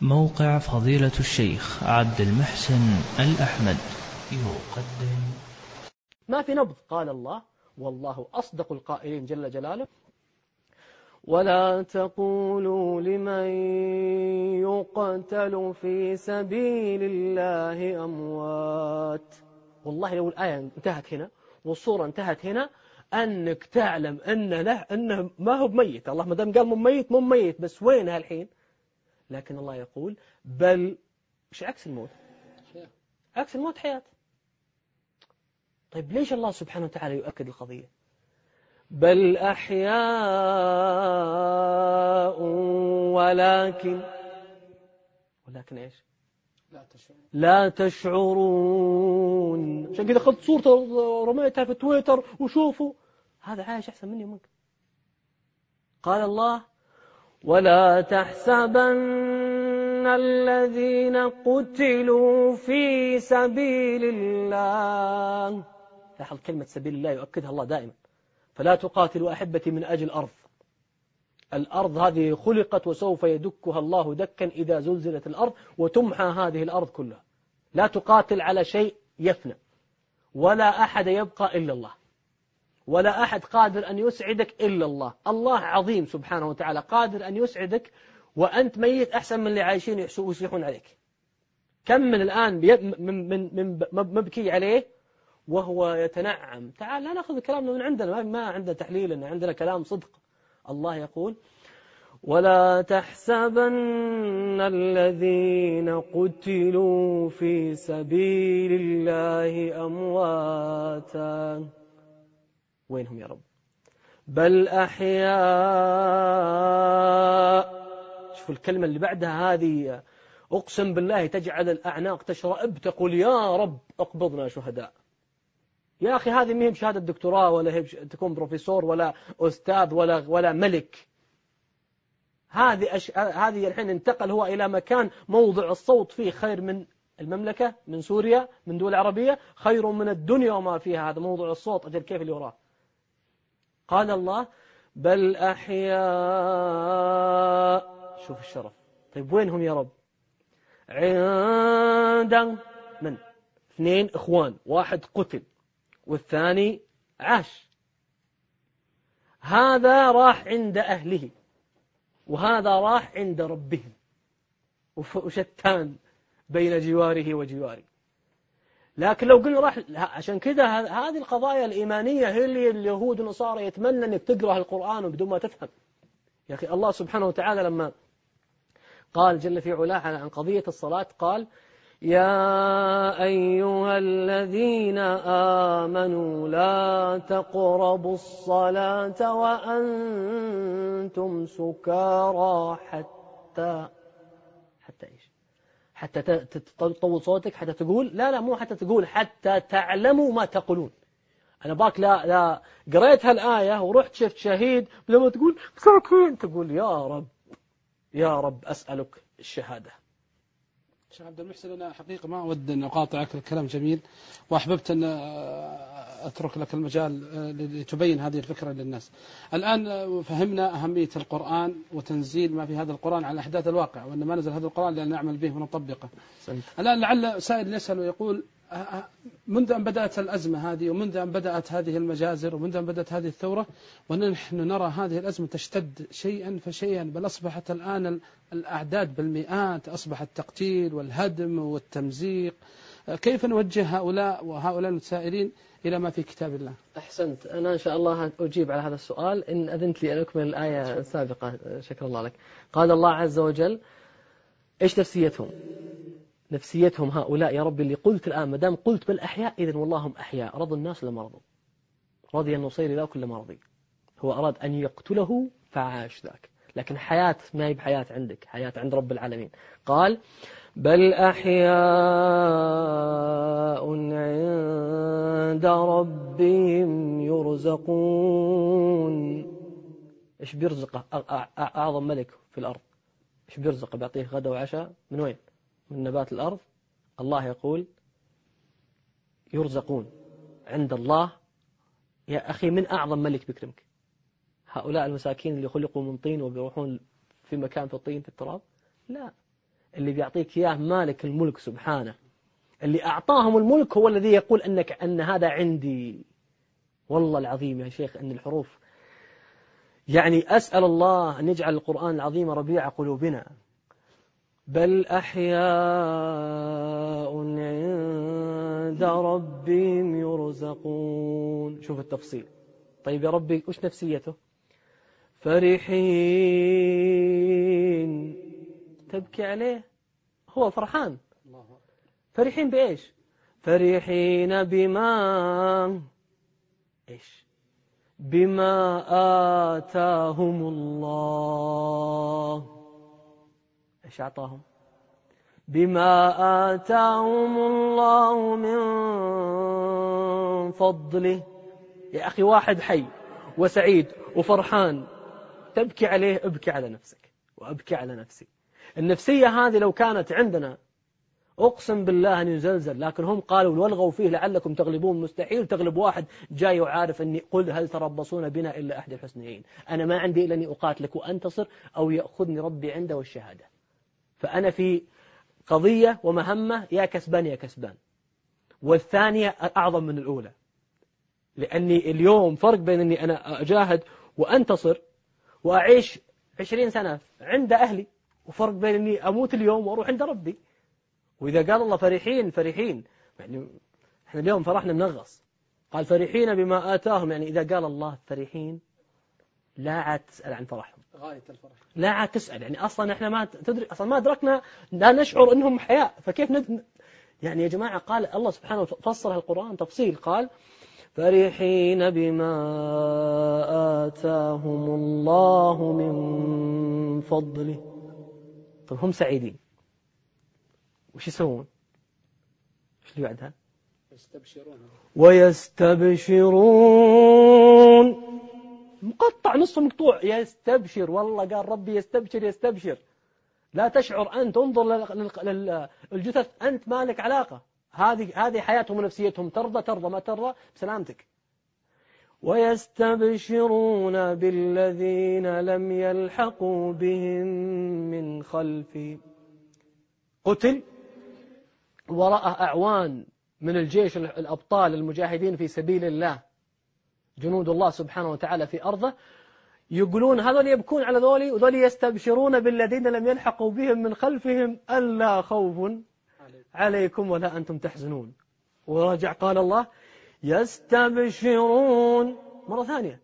موقع فضيلة الشيخ عبد المحسن الأحمد. يقدم. ما في نبض قال الله. والله أصدق القائلين جل جلاله. ولا تقولوا لمن يقتل في سبيل الله أموات. والله لو الآية انتهت هنا والصورة انتهت هنا أنك تعلم أن له أنه ما هو بميت. الله ما دام قال مو ميت مو ميت بس وينها الحين لكن الله يقول بل مش عكس الموت. عكس الموت حياة. طيب ليش الله سبحانه وتعالى يؤكد القضية؟ بل أحياء ولكن ولكن إيش؟ لا تشعر. لا تشعرون. عشان كذا أخذت صورته رميتها في تويتر وشوفوا هذا عايش أحسن مني ومنك. قال الله ولا تحسبن الذين قتلوا في سبيل الله. لاحظ كلمة سبيل الله يؤكدها الله دائما. فلا تقاتلوا أحبتي من أجل أرض. الأرض هذه خلقت وسوف يدكها الله دكا إذا زلزلت الأرض وتمحى هذه الأرض كلها. لا تقاتل على شيء يفنى. ولا أحد يبقى إلا الله. ولا أحد قادر أن يسعدك إلا الله. الله عظيم سبحانه وتعالى قادر أن يسعدك وأنت ميت أحسن من اللي عايشين يصيحون عليك. كم من الآن من, من, من مبكي عليه وهو يتنعم. تعال لا نأخذ كلامنا من عندنا ما عندنا تحليل إن عندنا كلام صدق. الله يقول ولا تحسبن الذين قتلوا في سبيل الله أمواتا. وينهم يا رب؟ بل أحياء. شوفوا الكلمة اللي بعدها هذه أقسم بالله تجعل الأعناق تشرئب تقول يا رب أقبضنا شهداء. يا أخي هذه مهم شهادة دكتوراه ولا هي تكون بروفيسور ولا أستاذ ولا ولا ملك. هذه أش... هذه الحين انتقل هو إلى مكان موضع الصوت فيه خير من المملكة من سوريا من دول عربية خير من الدنيا وما فيها هذا موضع الصوت أجل كيف اللي وراه. قال الله بل أحياء. شوف الشرف. طيب وينهم يا رب؟ عند من؟ اثنين إخوان واحد قتل والثاني عاش. هذا راح عند أهله وهذا راح عند ربهم. وشتان بين جواره وجواره. لكن لو قلنا راح عشان كذا هذه القضايا الإيمانية هي اللي اليهود والنصارى يتمنى أنك تقرأ القرآن بدون ما تفهم. يا أخي الله سبحانه وتعالى لما قال جل في علاه عن قضية الصلاة قال يا أيها الذين آمنوا لا تقربوا الصلاة وأنتم سكارى حتى حتى تطول صوتك حتى تقول. لا لا مو حتى تقول حتى تعلموا ما تقولون. أنا باك لا لا قريت هالآية ورحت شفت شهيد لما تقول مساكين تقول يا رب يا رب أسألك الشهادة. شيخ عبد المحسن أنا حقيقة ما أود أن أقاطعك الكلام جميل وأحببت أن أترك لك المجال لتبين هذه الفكرة للناس. الآن فهمنا أهمية القرآن وتنزيل ما في هذا القرآن على أحداث الواقع وأن ما نزل هذا القرآن لأن نعمل به ونطبقه. الآن لعل سائل يسأل ويقول منذ أن بدأت الأزمة هذه ومنذ أن بدأت هذه المجازر ومنذ أن بدأت هذه الثورة ونحن نرى هذه الأزمة تشتد شيئا فشيئا بل أصبحت الآن الأعداد بالمئات أصبح التقتيل والهدم والتمزيق. كيف نوجه هؤلاء وهؤلاء المتسائلين إلى ما في كتاب الله؟ أحسنت. أنا إن شاء الله أجيب على هذا السؤال. إن أذنت لي أن أكمل الآية السابقة. شكرا الله لك. قال الله عز وجل إيش نفسيتهم؟ نفسيتهم هؤلاء يا رب اللي قلت الآن ما دام قلت بالأحياء إذن والله هم أحياء. رضوا الناس لما رضوا؟ رضي النصير لا كل ما رضي. هو أراد أن يقتله فعاش ذاك. لكن حياة ما هي بحياة عندك حياة عند رب العالمين. قال بل أحياء عند ربهم يرزقون. إيش بيرزقه أعظم ملك في الأرض؟ إيش بيرزقه بيعطيه غدا وعشاء؟ من وين؟ من نبات الأرض الله يقول يرزقون عند الله. يا أخي من أعظم ملك بيكرمك؟ هؤلاء المساكين اللي خلقوا من طين وبيروحون في مكان في الطين في التراب؟ لا. اللي بيعطيك إياه مالك الملك سبحانه. اللي أعطاهم الملك هو الذي يقول أنك أن هذا عندي. والله العظيم يا شيخ أن الحروف يعني أسأل الله أن يجعل القرآن العظيم ربيع قلوبنا. بل أحياء عند ربهم يرزقون. شوف التفصيل. طيب يا ربي وش نفسيته؟ فرحين. تبكي عليه؟ هو فرحان. فرحين بإيش؟ فرحين بما إيش؟ بما آتاهم الله. إيش أعطاهم؟ بما آتاهم الله من فضله. يا أخي واحد حي وسعيد وفرحان تبكي عليه ابكي على نفسك وأبكي على نفسي. النفسية هذه لو كانت عندنا أقسم بالله أن يزلزل لكن هم قالوا والغوا فيه لعلكم تغلبون. مستحيل تغلب واحد جاي وعارف أني قل هل تربصون بنا إلا أحد الحسنيين. أنا ما عندي إلا أني أقاتلك وأنتصر أو يأخذني ربي عنده الشهادة. فأنا في قضية ومهمة يا كسبان يا كسبان. والثانية أعظم من الأولى. لأني اليوم فرق بين أني أنا أجاهد وأنتصر وأعيش عشرين سنة عند أهلي وفرق بين أني أموت اليوم وأروح عند ربي. وإذا قال الله فرحين فرحين. يعني إحنا اليوم فرحنا منغص قال فرحين بما آتاهم. يعني إذا قال الله فرحين لا عاد تسأل عن فرحهم. غاية الفرح. لا عاد تسأل يعني أصلا إحنا ما تدري أصلا ما أدركنا لا نشعر أنهم حياء. فكيف ند... يعني يا جماعة قال الله سبحانه فصل القرآن تفصيل قال فرحين بما آتاهم الله من فضله. طيب هم سعيدين. وش يسوون؟ إيش اللي بعدها؟ يستبشرون. ويستبشرون. مقطع نصف مقطوع. يستبشر والله قال ربي يستبشر يستبشر. لا تشعر أنت انظر للجثث أنت ما لك علاقة. هذه هذه حياتهم ونفسيتهم ترضى ترضى ما ترضى بسلامتك. ويستبشرون بالذين لم يلحقوا بهم من خلفهم قتل. وراءه أعوان من الجيش الأبطال المجاهدين في سبيل الله. جنود الله سبحانه وتعالى في أرضه يقولون هذول يبكون على ذولي وذول يستبشرون بالذين لم يلحقوا بهم من خلفهم ألا خوف عليكم ولا أنتم تحزنون. ورجع قال الله يستبشرون مرة ثانية.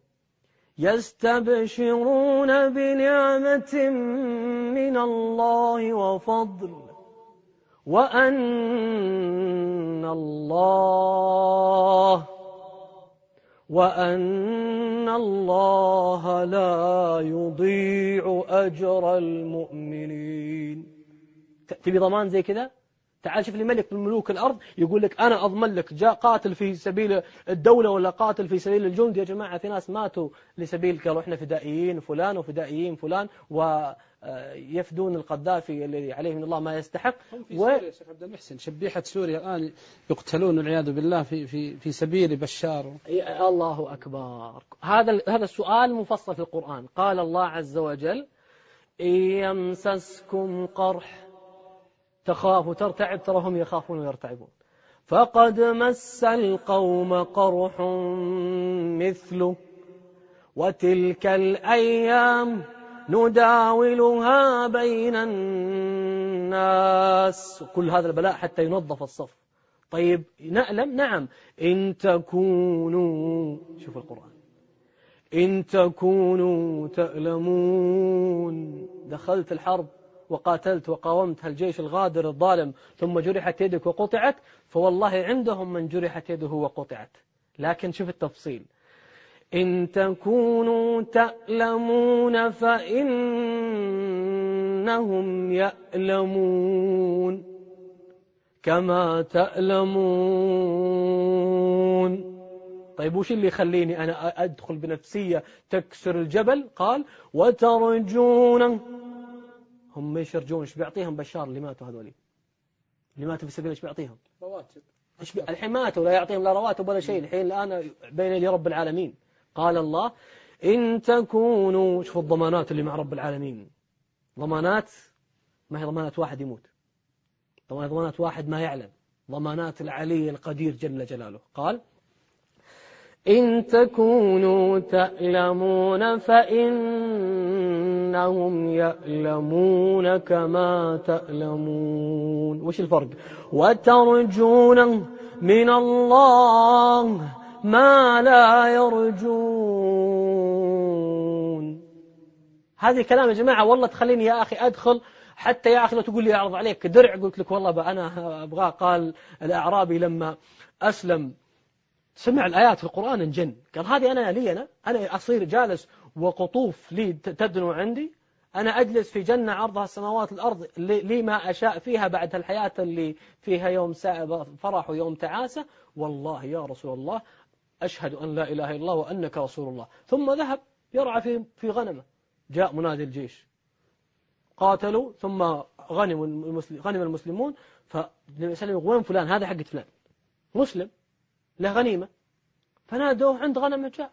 يستبشرون بنعمة من الله وفضل وأن الله وأن الله لا يضيع أجر المؤمنين. تبي ضمان زي كذا تعال شوف لي ملك من ملوك الأرض يقول لك أنا أضمن لك جاء قاتل في سبيل الدولة ولا قاتل في سبيل الجند؟ يا جماعة في ناس ماتوا لسبيل قالوا إحنا فدائيين فلان وفدائيين فلان ويفدون القذافي الذي عليه من الله ما يستحق. هم في سوريا شيخ عبد المحسن. شبيحة سوريا الآن يقتلون والعياذ بالله في في في سبيل بشار. الله أكبر. هذا هذا السؤال مفصل في القرآن. قال الله عز وجل إن يمسسكم قرح تخاف ترتعب ترى هم يخافون ويرتعبون. فقد مس القوم قرح مثله وتلك الأيام نداولها بين الناس. كل هذا البلاء حتى ينظف الصف. طيب نعلم نعم. إن تكونوا شوف القرآن. إن تكونوا تألمون. دخلت الحرب وقاتلت وقاومت هالجيش الغادر الظالم ثم جرحت يدك وقطعت فوالله عندهم من جرحت يده وقطعت. لكن شوف التفصيل. إن تكونوا تألمون فإنهم يألمون كما تألمون. طيب وش اللي يخليني أنا أدخل بنفسية تكسر الجبل؟ قال وترجون. هم إيش يرجون إيش بيعطيهم بشار؟ اللي ماتوا هذولي. اللي ماتوا في سبيل إيش بيعطيهم؟ رواتب. الحين ماتوا لا يعطيهم لا رواتب ولا شيء. الحين الآن بين يدي رب العالمين. قال الله إن تكونوا شوفوا الضمانات اللي مع رب العالمين. ضمانات ما هي ضمانات واحد يموت. ضمانات واحد ما يعلم. ضمانات العلي القدير جل جلاله. قال إن تكونوا تألمون فإنهم يألمون كما تألمون. وش الفرق؟ وترجون من الله ما لا يرجون. هذه كلام يا جماعة والله تخليني يا أخي أدخل حتى يا أخي لو تقول لي أعرض عليك درع. قلت لك والله أنا أبغاه. قال الأعرابي لما أسلم سمع الآيات في القرآن انجن. قال هذه أنا لي أنا أنا أصير جالس وقطوف لي تدنو عندي. أنا أجلس في جنة عرضها السماوات الأرض لي ما أشاء فيها بعد الحياة اللي فيها يوم فرح ويوم تعاسة. والله يا رسول الله أشهد أن لا إله إلا الله وأنك رسول الله. ثم ذهب يرعى في في غنمة. جاء منادي الجيش. قاتلوا ثم غنموا المسلم غنم المسلمون. فالنبي صلى الله عليه وسلم وين فلان؟ هذا حق فلان. مسلم. له غنيمة. فنادوه عند غنم جاء.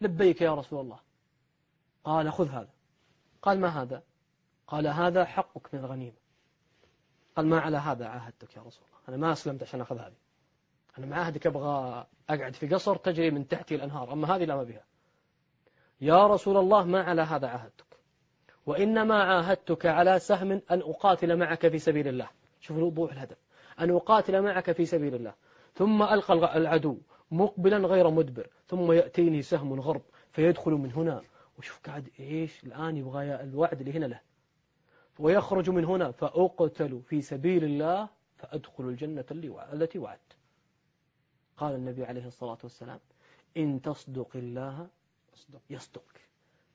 لبيك يا رسول الله. قال خذ هذا. قال ما هذا؟ قال هذا حقك من الغنيمة. قال ما على هذا عاهدتك يا رسول الله. أنا ما أسلمت عشان أخذ هذه. أنا معاهدك أبغى أقعد في قصر تجري من تحتي الأنهار أما هذه لا ما بها يا رسول الله ما على هذا عاهدتك. وإنما عاهدتك على سهم أن أقاتل معك في سبيل الله. شوف الوضوح الهدف. أن أقاتل معك في سبيل الله. ثم ألقى العدو مقبلا غير مدبر. ثم يأتيني سهم غرب فيدخل من هنا. وشوف قاعد إيش؟ الآن يبغى الوعد اللي هنا له. ويخرج من هنا فأقتل في سبيل الله فأدخل الجنة التي وعدت. قال النبي عليه الصلاة والسلام إن تصدق الله يصدق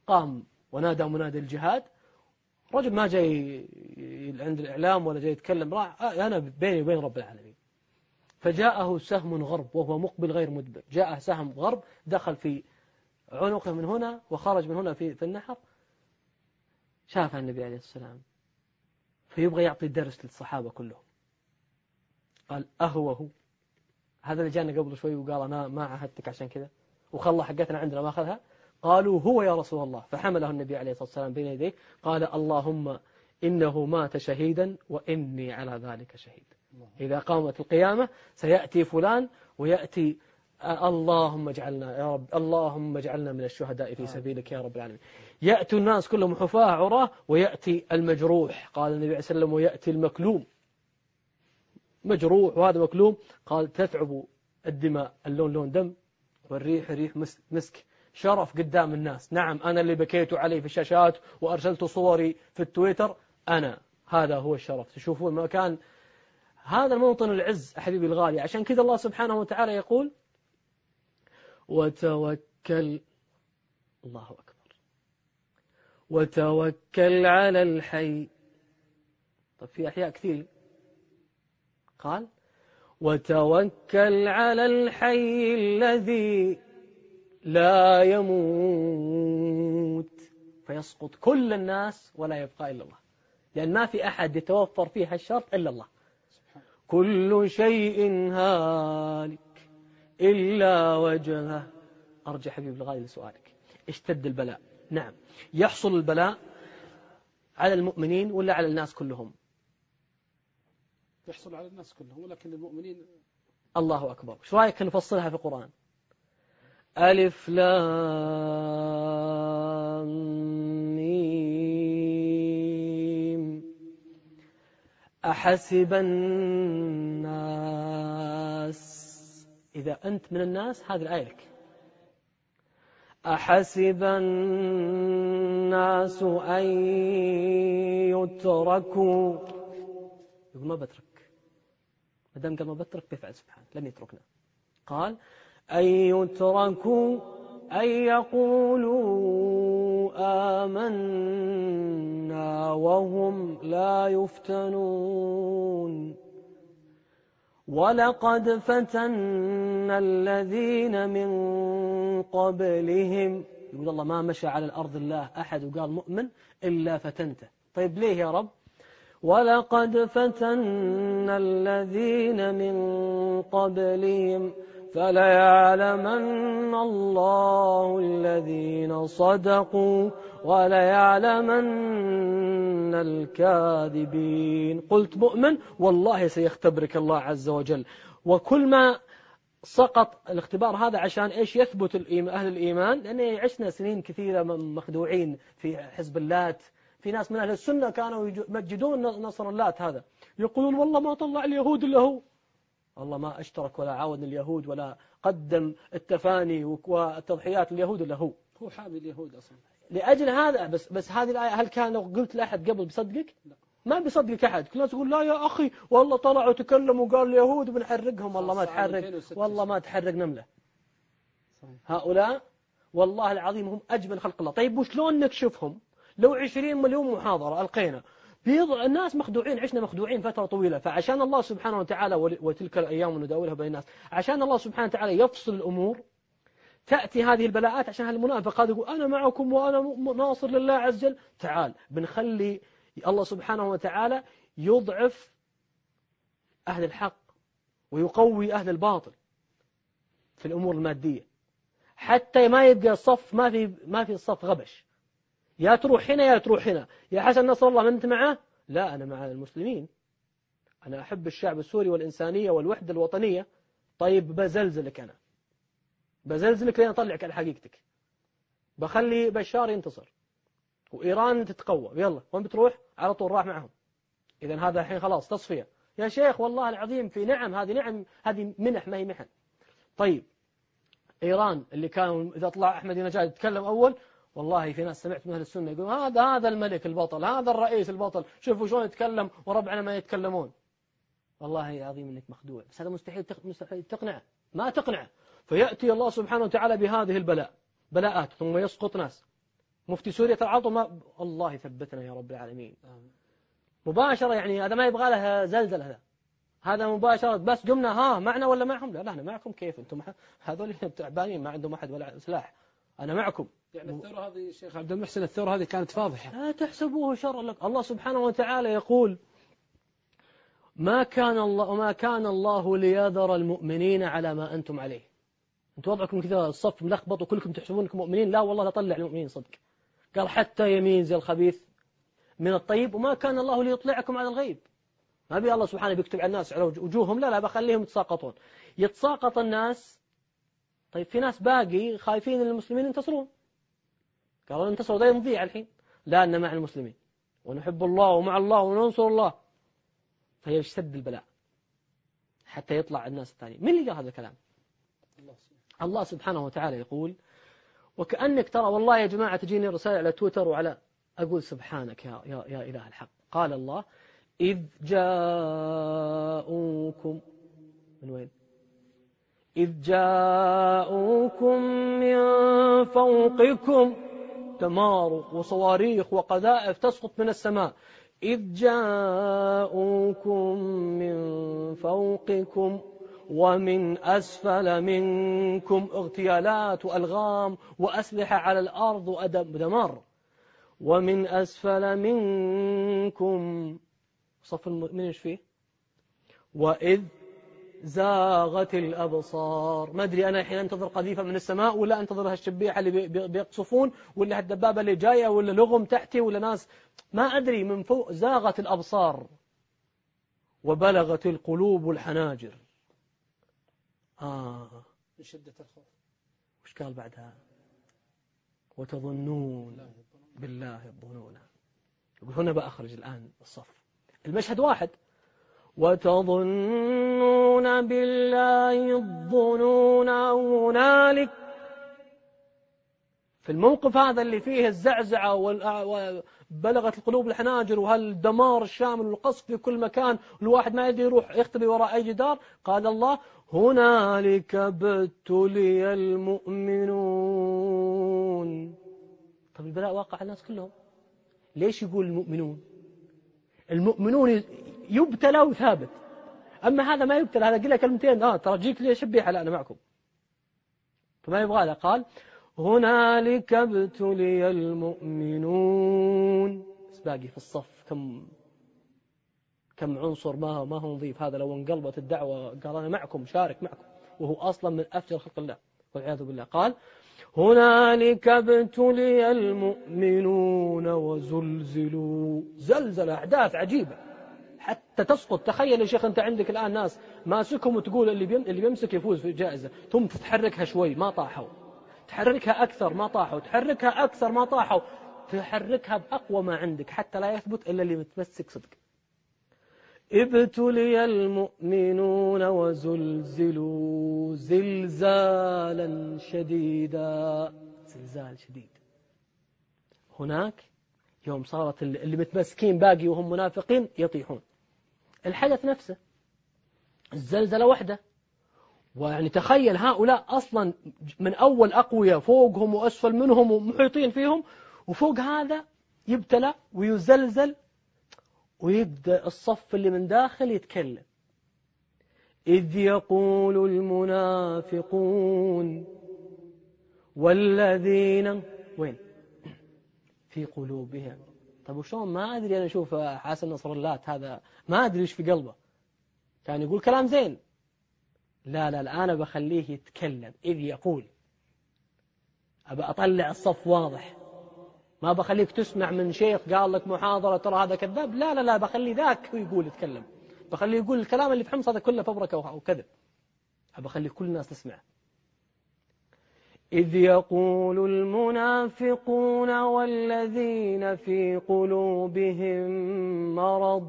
قام ونادى منادي الجهاد. رجل ما جاي عند الإعلام ولا جاي يتكلم راح أنا بيني وبين رب العالمين. فجاءه سهم غرب وهو مقبل غير مدبر. جاءه سهم غرب دخل في عنقه من هنا وخرج من هنا في, في النحر. شاف النبي عليه السلام فيبغى يعطي درس للصحابة كلهم. قال أهوه هذا اللي جانا قبل شوي وقال أنا ما عهدتك عشان كذا. وخلى حقتنا عندنا ما أخذها. قالوا هو يا رسول الله. فحمله النبي عليه الصلاة والسلام بين يديه. قال اللهم إنه مات شهيدا وإني على ذلك شهيد. إذا قامت القيامة سيأتي فلان ويأتي اللهم اجعلنا يا رب اللهم اجعلنا من الشهداء في سبيلك يا رب العالمين. يأتي الناس كلهم حفاة عراة ويأتي المجروح قال النبي عليه الصلاة والسلام ويأتي المكلوم. مجروح وهذا مكلوم. قال تتعب الدماء اللون لون دم. والريح ريح مسك. شرف قدام الناس. نعم أنا اللي بكيت عليه في الشاشات وأرسلت صوري في التويتر. أنا. هذا هو الشرف. تشوفون مكان. هذا موطن العز حبيبي الغالي. عشان كذا الله سبحانه وتعالى يقول وتوكل الله أكبر. وتوكل على الحي. طب في أحياء كثير قال وتوكل على الحي الذي لا يموت. فيسقط كل الناس ولا يبقى إلا الله. لأن ما في أحد يتوفر فيها الشرط إلا الله. كل شيء هالك إلا وجهه. أرجع حبيب الغالي لسؤالك. اشتد البلاء. نعم. يحصل البلاء على المؤمنين ولا على الناس كلهم؟ يحصل على الناس كلهم ولكن المؤمنين الله أكبر. شو رأيك نفصلها في القرآن؟ ألف لام أحسب الناس. إذا أنت من الناس هذه الآية لك. أحسب الناس أن يتركوا. يقول ما بترك. ما دام قال ما بترك بيفعل سبحانه لن يتركنا. قال أن يتركوا أن يقولوا آمنا وهم لا يفتنون. ولقد فتنا الذين من قبلهم. يقول الله ما مشى على الأرض الله أحد وقال مؤمن إلا فتنته. طيب ليه يا رب؟ ولقد فتنا الذين من قبلهم فليعلمن الله الذين صدقوا وليعلمن الكاذبين قلت مؤمن والله سيختبرك الله عز وجل. وكل ما سقط الاختبار هذا عشان إيش؟ يثبت أهل الإيمان لأن عشنا سنين كثيرة مخدوعين في حزب اللات في ناس من أهل السنة كانوا يمجدون نصر اللات هذا. يقولون والله ما طلع اليهود إلا هو. والله ما أشترك ولا عاون اليهود ولا قدم التفاني والتضحيات اليهود إلا هو. هو حامي اليهود أصلا. لأجل هذا بس بس هذه الآية هل كان لو قلت لأحد قبل بيصدقك؟ لا. ما بيصدقك أحد. كل الناس يقول لا يا أخي والله طلعوا تكلموا وقال اليهود بنحرقهم. والله ما تحرق. والله ما تحرق نملة. هؤلاء والله العظيم هم أجمل خلق الله. طيب وشلون نكشفهم لو 20 مليون محاضرة ألقينا. بيضع الناس مخدوعين عشنا مخدوعين فترة طويلة. فعشان الله سبحانه وتعالى وتلك الأيام نداولها بين الناس عشان الله سبحانه وتعالى يفصل الأمور تأتي هذه البلاءات عشان المنافق هذا يقول أنا معكم وأنا ناصر لله عز وجل. تعال بنخلي الله سبحانه وتعالى يضعف أهل الحق ويقوي أهل الباطل في الأمور المادية. حتى ما يبقى الصف ما في ما في الصف غبش. يا تروح هنا يا تروح هنا. يا حسن نصر الله من أنت معه؟ لا أنا مع المسلمين. أنا أحب الشعب السوري والإنسانية والوحدة الوطنية. طيب بزلزلك أنا. بزلزلك لين أطلعك على حقيقتك. بخلي بشار ينتصر. وإيران تتقوى. يلا وين بتروح؟ على طول راح معهم. إذا هذا الحين خلاص تصفية. يا شيخ والله العظيم في نعم هذه نعم هذه منح ما هي محن. طيب إيران اللي كانوا إذا طلع أحمد نجاد يتكلم أول والله في ناس سمعت من أهل السنة يقول هذا هذا الملك البطل هذا الرئيس البطل. شوفوا شلون يتكلم وربعنا ما يتكلمون. والله عظيم إنك مخدوع. بس هذا مستحيل مستحيل تقنع ما تقنع فيأتي الله سبحانه وتعالى بهذه البلاء بلاءات ثم يسقط ناس. مفتي سوريا ترى ما الله يثبتنا يا رب العالمين. مباشرة يعني هذا ما يبغى له زلزل هذا. هذا مباشرة بس قمنا ها معنا ولا معهم؟ لا لا أنا معكم كيف أنتم؟ هذول تعبانين ما عندهم أحد ولا سلاح. أنا معكم. يعني الثورة هذه شيخ عبد المحسن الثورة هذه كانت فاضحة. لا تحسبوه شر لك. الله سبحانه وتعالى يقول ما كان الله وما كان الله ليذر المؤمنين على ما أنتم عليه. أنتم وضعكم كذا الصف ملخبط وكلكم تحسبونكم مؤمنين. لا والله لا طلع المؤمنين صدق. قال حتى يميز الخبيث من الطيب وما كان الله ليطلعكم على الغيب. ما بي الله سبحانه بيكتب على الناس على وجوههم. لا لا بخليهم يتساقطون. يتساقط الناس طيب في ناس باقي خايفين المسلمين ينتصرون. قالوا انتصروا ده نضيع الحين. لا أن مع المسلمين. ونحب الله ومع الله وننصر الله. فيشتد البلاء؟ حتى يطلع الناس الثانيين. من اللي قال هذا الكلام؟ الله سبحانه وتعالى يقول وكأنك ترى والله يا جماعة تجيني رسائل على تويتر وعلى أقول سبحانك يا, يا, يا إله الحق. قال الله إذ جاءوكم من وين؟ إذ جاءوكم من فوقكم دمار وصواريخ وقذائف تسقط من السماء. إذ جاءوكم من فوقكم ومن أسفل منكم اغتيالات وألغام وأسلحة على الأرض ودمار. ومن أسفل منكم صف المؤمنين فيه؟ وإذ زاغت الأبصار. ما أدري أنا الحين أنتظر قذيفة من السماء ولا أنتظر هالشبيحة اللي بيقصفون ولا هالدبابة اللي جاية ولا لغم تحتي ولا ناس. ما أدري من فوق زاغت الأبصار. وبلغت القلوب الحناجر. آه. من شدة الخوف. وش قال بعدها؟ وتظنون بالله الظنون. يقول هنا بأخرج الآن الصف. المشهد واحد. وتظنون بالله الظنون هنالك. في الموقف هذا اللي فيه الزعزعة وبلغت القلوب الحناجر وهالدمار الشامل والقصف في كل مكان الواحد ما يدري يروح يختبي وراء أي جدار قال الله هنالك ابتلي المؤمنون. طب البلاء واقع الناس كلهم. ليش يقول المؤمنون؟ المؤمنون يبتلى وثابت. أما هذا ما يبتلى هذا قل له كلمتين. آه ترى جيك لي شبيحة؟ لا أنا معكم. فما يبغى له قال هنالك ابتلي المؤمنون. بس باقي في الصف كم كم عنصر ما ما هو نظيف. هذا لو انقلبت الدعوة قال أنا معكم شارك معكم. وهو أصلا من أفجر خلق الله والعياذ بالله. قال هنالك ابتلي المؤمنون وزلزلوا. زلزل أحداث عجيبة. تسقط. تخيل يا شيخ أنت عندك الآن ناس ماسكهم وتقول اللي اللي بيمسك يفوز في الجائزة. ثم تتحركها شوي ما طاحوا. تحركها أكثر ما طاحوا. تحركها أكثر ما طاحوا. تحركها بأقوى ما عندك حتى لا يثبت إلا اللي متمسك صدق. ابتلي المؤمنون وزلزلوا زلزالا شديدا. زلزال شديد. هناك يوم صارت اللي متمسكين باقي وهم منافقين يطيحون. الحدث نفسه. الزلزلة وحدة ويعني تخيل هؤلاء أصلا من أول أقوياء فوقهم وأسفل منهم ومحيطين فيهم وفوق هذا يبتلى ويزلزل ويبدأ الصف اللي من داخل يتكلم. إذ يقول المنافقون والذين وين؟ في قلوبهم. طيب وشون ما أدري أنا أشوف حسن نصر الله هذا ما أدري إيش في قلبه. كان يقول كلام زين. لا لا أنا بخليه يتكلم إذ يقول. أبى أطلع الصف واضح. ما بخليك تسمع من شيخ قال لك محاضرة ترى هذا كذاب. لا لا لا بخلي ذاك يقول يتكلم. بخليه يقول الكلام اللي في حمص هذا كله فبركة وكذب. بخلي كل الناس تسمع. إذ يقول المنافقون والذين في قلوبهم مرض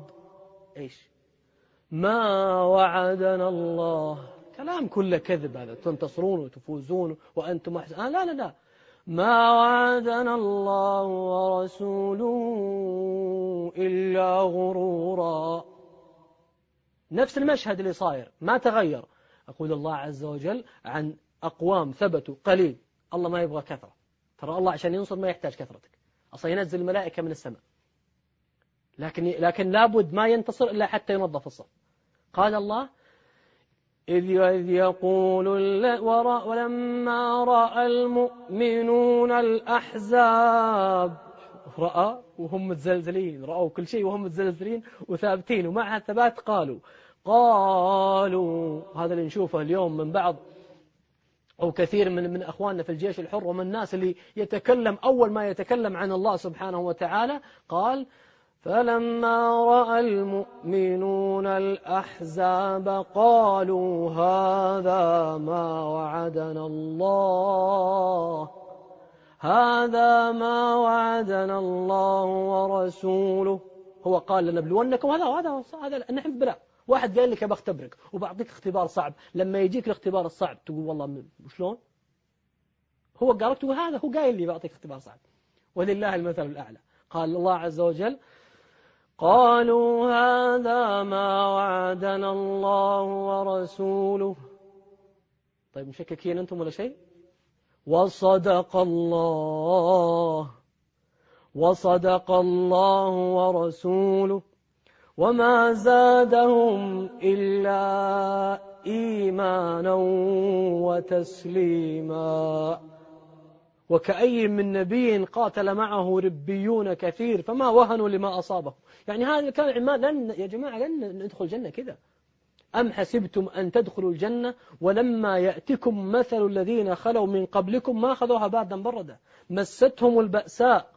إيش؟ ما وعدنا الله. كلام كله كذب هذا تنتصرون وتفوزون وأنتم أحسن. آه لا لا لا. ما وعدنا الله ورسوله إلا غرورا. نفس المشهد اللي صاير ما تغير. أقول الله عز وجل عن أقوام ثبتوا قليل الله ما يبغى كثرة. ترى الله عشان ينصر ما يحتاج كثرتك. أصلا ينزل الملائكة من السماء. لكن لكن لابد ما ينتصر إلا حتى ينظف الصف. قال الله إذ يقول ولما رأى المؤمنون الأحزاب رأى وهم متزلزلين رأوا كل شيء وهم متزلزلين وثابتين ومع الثبات قالوا. قالوا هذا اللي نشوفه اليوم من بعض أو كثير من من أخواننا في الجيش الحر ومن الناس اللي يتكلم أول ما يتكلم عن الله سبحانه وتعالى قال فلما رأى المؤمنون الأحزاب قالوا هذا ما وعدنا الله هذا ما وعدنا الله ورسوله. هو قال لنبلونكم هذا هذا هذا نحن بلا. واحد قال لك بختبرك وبعطيك اختبار صعب. لما يجيك الاختبار الصعب تقول والله شلون؟ هو قال لك هذا هو قايل لي بعطيك اختبار صعب. ولله المثل الأعلى. قال الله عز وجل قالوا هذا ما وعدنا الله ورسوله. طيب مشككين أنتم ولا شيء؟ وصدق الله وصدق الله ورسوله. وما زادهم إلا إيمانا وتسليما. وكأي من نبي قاتل معه ربيون كثير فما وهنوا لما أصابه. يعني هذا كان ما لن يا جماعة لن ندخل الجنة كذا. أم حسبتم أن تدخلوا الجنة ولما يأتكم مثل الذين خلوا من قبلكم ما أخذوها بادا بردا؟ مستهم البأساء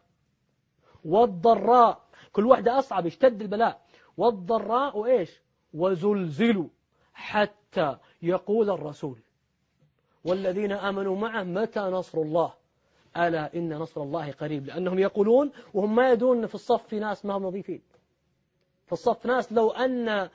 والضراء. كل واحدة أصعب اشتد البلاء. والضراء وإيش وزلزلوا حتى يقول الرسول. والذين آمنوا معه متى نصر الله؟ ألا إن نصر الله قريب. لأنهم يقولون وهم ما يدون في الصف في ناس ما هم نظيفين. في الصف ناس لو أن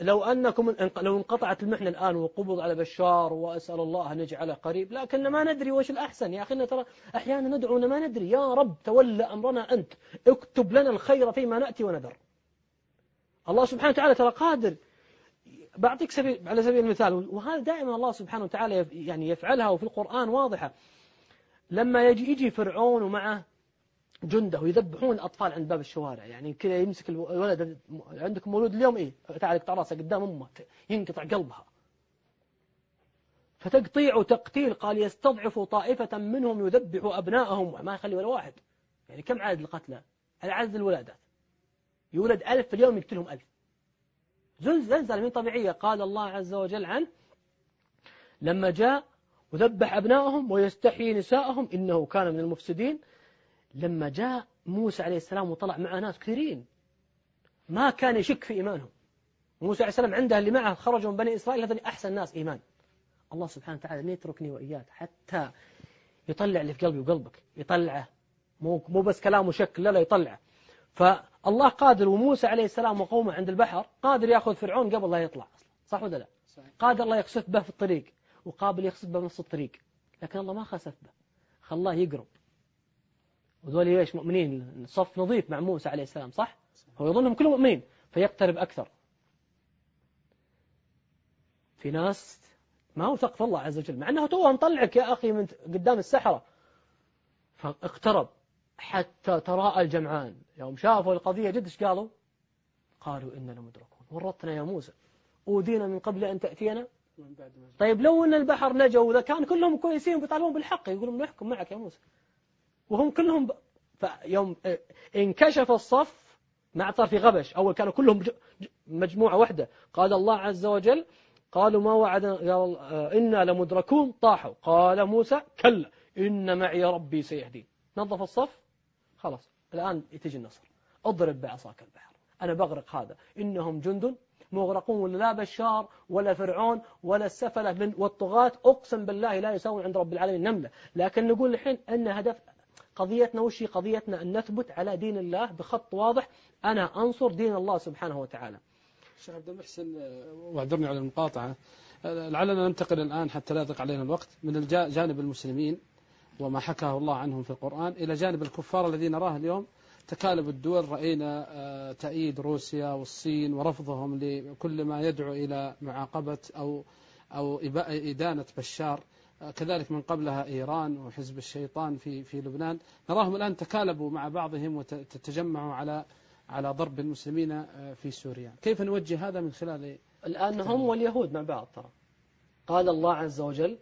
لو أنكم لو انقطعت المحنة الآن وقبض على بشار وأسأل الله أن يجعله قريب لكن ما ندري وش الأحسن. يا أخي ترى أحيانا ندعو ما ندري. يا رب تولى أمرنا أنت. اكتب لنا الخير فيما نأتي ونذر. الله سبحانه وتعالى ترى قادر. بعطيك سبيل على سبيل المثال وهذا دائما الله سبحانه وتعالى يعني يفعلها وفي القرآن واضحة. لما يجي يجي فرعون ومعه جندة ويذبحون الأطفال عند باب الشوارع يعني كذا يمسك الولد عندكم مولود اليوم إيه تعال يقطع راسه قدام أمه ينقطع قلبها. فتقطيع وتقتيل قال يستضعف طائفة منهم يذبح أبنائهم ما يخلي ولا واحد. يعني كم عدد القتلى؟ عدد الولادات. يولد ألف في اليوم يقتلهم ألف. زلزال من طبيعية قال الله عز وجل عنه لما جاء وذبح أبنائهم ويستحيي نساءهم إنه كان من المفسدين لما جاء موسى عليه السلام وطلع معه ناس كثيرين ما كان يشك في إيمانهم. موسى عليه السلام عنده اللي معه خرجوا من بني إسرائيل هذول أحسن ناس إيمان. الله سبحانه وتعالى لن يتركني وإياك حتى يطلع اللي في قلبي وقلبك يطلعه. مو مو بس كلام وشكل لا لا يطلعه. فالله قادر وموسى عليه السلام وقومه عند البحر قادر ياخذ فرعون قبل لا يطلع صح ولا لا؟ قادر الله يخسف به في الطريق وقابل يخسف به نص الطريق لكن الله ما خسف به خلاه يقرب. وذول إيش مؤمنين صف نظيف مع موسى عليه السلام صح؟ هو يظنهم كلهم مؤمنين فيقترب أكثر. في ناس ما وثق في الله عز وجل مع أنه توه مطلعك يا أخي من قدام السحرة فاقترب. حتى تراءى الجمعان. يوم شافوا القضية جد إيش قالوا قالوا إننا لمدركون ورطنا يا موسى. أودينا من قبل أن تأتينا؟ طيب لو أن البحر نجوا وإذا كان كلهم كويسين بيطالبون بالحق يقولون نحكم معك يا موسى. وهم كلهم ب... فيوم انكشف الصف صار في غبش. أول كانوا كلهم مجموعة واحدة. قال الله عز وجل قالوا ما وعدنا قال آه، إنا لمدركون. طاحوا. قال موسى كلا إن معي ربي سيهدين. نظف الصف. خلاص الآن تجي النصر. اضرب بعصاك البحر. أنا بغرق هذا. إنهم جند مغرقون لا بشار ولا فرعون ولا السفلة من والطغاة. أقسم بالله لا يساوون عند رب العالمين نملة. لكن نقول الحين أن هدف قضيتنا وش قضيتنا؟ أن نثبت على دين الله بخط واضح. أنا أنصر دين الله سبحانه وتعالى. شيخ عبد المحسن واعذرني على المقاطعة. لعلنا ننتقل الآن حتى لا يضيق علينا الوقت. من جانب المسلمين وما حكاه الله عنهم في القرآن. إلى جانب الكفار الذي نراه اليوم تكالب الدول رأينا آه، تأييد روسيا والصين ورفضهم لكل ما يدعو إلى معاقبة أو أو إدانة بشار. آه، كذلك من قبلها إيران وحزب الشيطان في في لبنان. نراهم الآن تكالبوا مع بعضهم وتتجمعوا على على ضرب المسلمين آه، في سوريا. كيف نوجه هذا من خلال الآن هم واليهود مع بعض ترى. قال الله عز وجل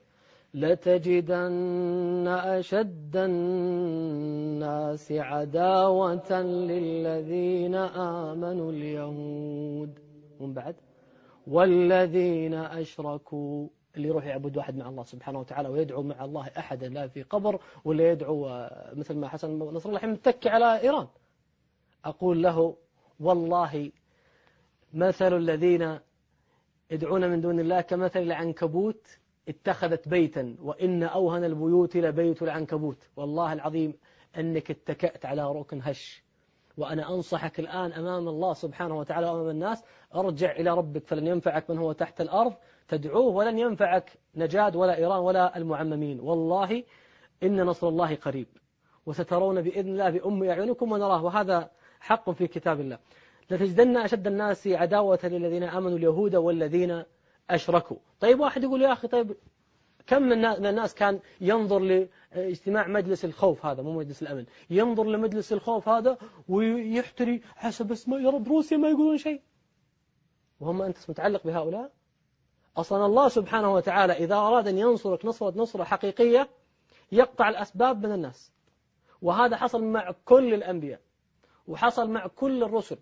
لتجدن أشد الناس عداوة للذين آمنوا اليهود. ومن بعد؟ والذين أشركوا اللي يروح يعبد واحد مع الله سبحانه وتعالى ويدعو مع الله أحدا لا في قبر ولا يدعو مثل ما حسن نصر الله متكي على إيران. أقول له والله مثل الذين يدعون من دون الله كمثل العنكبوت اتخذت بيتا وإن أوهن البيوت لبيت العنكبوت. والله العظيم أنك اتكأت على ركن هش. وأنا أنصحك الآن أمام الله سبحانه وتعالى وأمام الناس أرجع إلى ربك فلن ينفعك من هو تحت الأرض تدعوه ولن ينفعك نجاد ولا إيران ولا المعممين. والله إن نصر الله قريب وسترون بإذن الله بأم أعينكم ونراه. وهذا حق في كتاب الله. لتجدن أشد الناس عداوة للذين آمنوا اليهود والذين أشركوا. طيب واحد يقول يا أخي طيب كم من الناس كان ينظر لاجتماع مجلس الخوف هذا مو مجلس الأمن ينظر لمجلس الخوف هذا ويحتري حسب اسمه يا رب روسيا ما يقولون شيء. وهم أنت متعلق بهؤلاء؟ أصلا الله سبحانه وتعالى إذا أراد أن ينصرك نصرة نصرة حقيقية يقطع الأسباب من الناس. وهذا حصل مع كل الأنبياء وحصل مع كل الرسل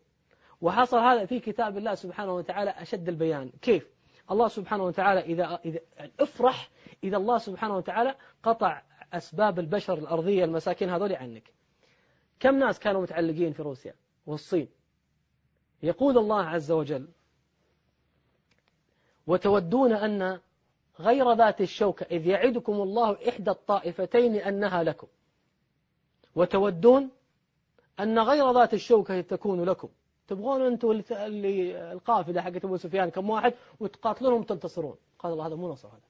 وحصل هذا في كتاب الله سبحانه وتعالى أشد البيان. كيف؟ الله سبحانه وتعالى إذا, إذا افرح إذا الله سبحانه وتعالى قطع أسباب البشر الأرضية المساكين هذول عنك. كم ناس كانوا متعلقين في روسيا والصين؟ يقول الله عز وجل وتودون أن غير ذات الشوكة إذ يعدكم الله إحدى الطائفتين أنها لكم. وتودون أن غير ذات الشوكة تكون لكم. تبغون أنتم اللي القافلة حقت أبو سفيان كم واحد وتقاتلونهم تنتصرون قال الله هذا مو نصر هذا.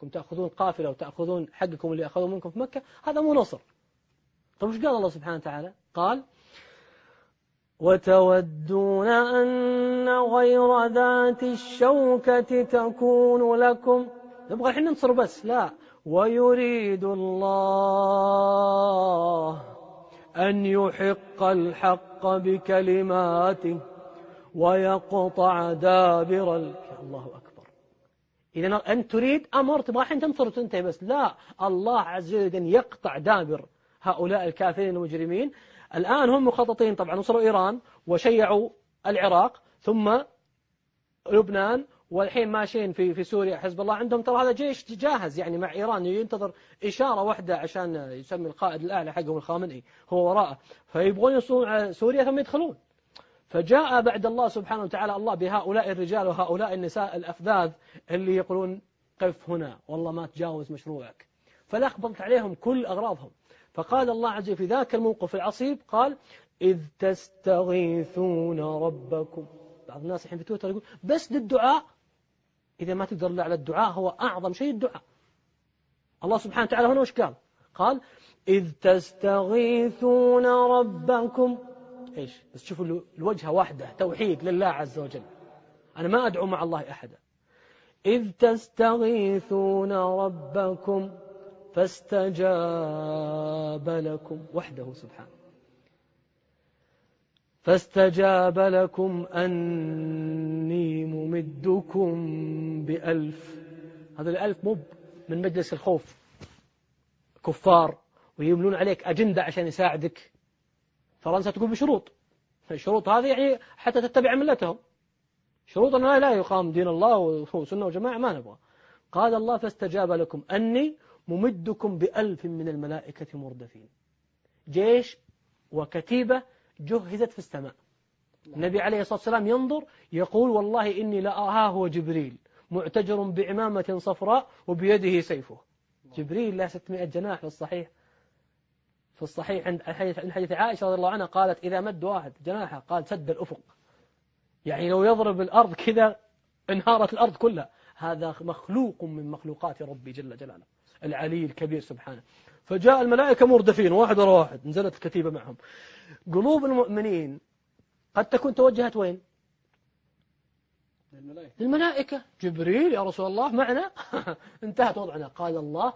كم تأخذون قافلة وتأخذون حقكم اللي أخذوا منكم في مكة هذا مو نصر. طيب وش قال الله سبحانه وتعالى؟ قال وتودون أن غير ذات الشوكة تكون لكم. نبغى الحين ننصر بس لا. ويريد الله أن يحق الحق بكلماته ويقطع دابر الله أكبر. إذا أنت تريد أمر تبغى الحين تنصر وتنتهي بس. لا الله عز وجل يقطع دابر هؤلاء الكافرين المجرمين. الآن هم مخططين طبعا نصروا إيران وشيعوا العراق ثم لبنان والحين ماشيين في في سوريا حزب الله. عندهم ترى هذا جيش جاهز يعني مع إيران. ينتظر إشارة واحدة عشان يسمي القائد الأعلى حقهم الخامنئي هو وراءه. فيبغون يوصلون على سوريا ثم يدخلون. فجاء بعد الله سبحانه وتعالى الله بهؤلاء الرجال وهؤلاء النساء الأفذاذ اللي يقولون قف هنا والله ما تجاوز مشروعك. فلخبطت عليهم كل أغراضهم. فقال الله عز وجل في ذاك الموقف العصيب قال إذ تستغيثون ربكم. بعض الناس الحين في تويتر يقول بس للدعاء؟ إذا ما تقدر إلا على الدعاء هو أعظم شيء الدعاء. الله سبحانه وتعالى هنا وش قال؟ قال إذ تستغيثون ربكم إيش؟ بس شوفوا الوجهة واحدة توحيد لله عز وجل. أنا ما أدعو مع الله أحدا. إذ تستغيثون ربكم فاستجاب لكم وحده سبحانه. فاستجاب لكم أني ممدكم بألف. هذا الألف مو من مجلس الخوف. كفار. ويملون عليك أجندة عشان يساعدك. فرنسا تقول بشروط. الشروط هذه يعني حتى تتبع ملتهم. شروط أنه لا يقام دين الله وسنة وجماعة ما نبغى. قال الله فاستجاب لكم أني ممدكم بألف من الملائكة مردفين. جيش وكتيبة جهزت في السماء. النبي عليه الصلاة والسلام ينظر يقول والله إني لأها هو جبريل معتجر بعمامة صفراء وبيده سيفه. جبريل له 600 جناح في الصحيح في الصحيح عند حديث عائشة رضي الله عنها قالت إذا مد واحد جناحه قال سد الأفق. يعني لو يضرب الأرض كذا انهارت الأرض كلها. هذا مخلوق من مخلوقات ربي جل جلاله. العلي الكبير سبحانه. فجاء الملائكة مردفين واحد ورا واحد نزلت الكتيبة معهم. قلوب المؤمنين قد تكون توجهت وين؟ للملائكة, للملائكة. جبريل يا رسول الله معنا؟ انتهت وضعنا. قال الله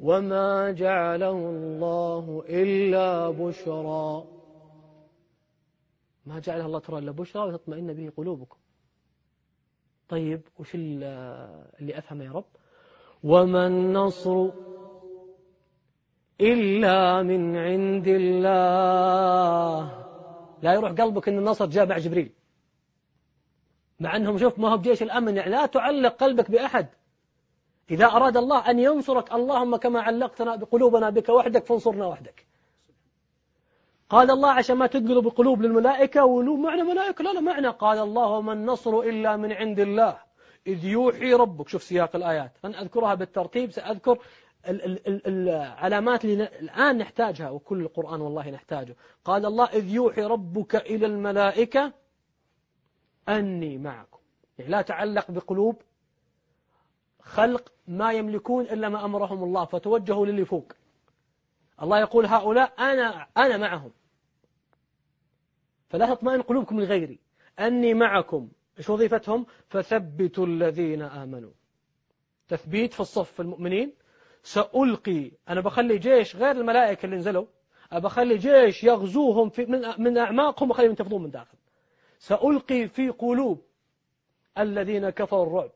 وما جعله الله إلا بشرى. ما جعله الله ترى إلا بشرى وتطمئن به قلوبكم. طيب وش اللي أفهم يا رب؟ وما النصر إلا من عند الله. لا يروح قلبك أن النصر جاء مع جبريل. مع أنهم شوف ما هو بجيش الأمن. يعني لا تعلق قلبك بأحد. إذا أراد الله أن ينصرك اللهم كما علقتنا بقلوبنا بك وحدك فانصرنا وحدك. قال الله عشان ما تنقلوا بقلوب للملائكة ولو معنى ملائكة؟ لا لا معنى. قال الله وما النصر إلا من عند الله. إذ يوحي ربك. شوف سياق الآيات. أنا أذكرها بالترتيب. سأذكر العلامات اللي الآن نحتاجها وكل القرآن والله نحتاجه. قال الله إذ يوحي ربك إلى الملائكة أني معكم. يعني لا تعلق بقلوب خلق ما يملكون إلا ما أمرهم الله. فتوجهوا للي فوق. الله يقول هؤلاء أنا, أنا معهم. فلا تطمئن قلوبكم لغيري أني معكم. إيش وظيفتهم فثبتوا الذين آمنوا. تثبيت في الصف المؤمنين. سألقي أنا بخلي جيش غير الملائكة اللي نزلوا. بخلي جيش يغزوهم في من, من أعماقهم وخليهم ينتفضون من داخل. سألقي في قلوب الذين كفروا الرعب.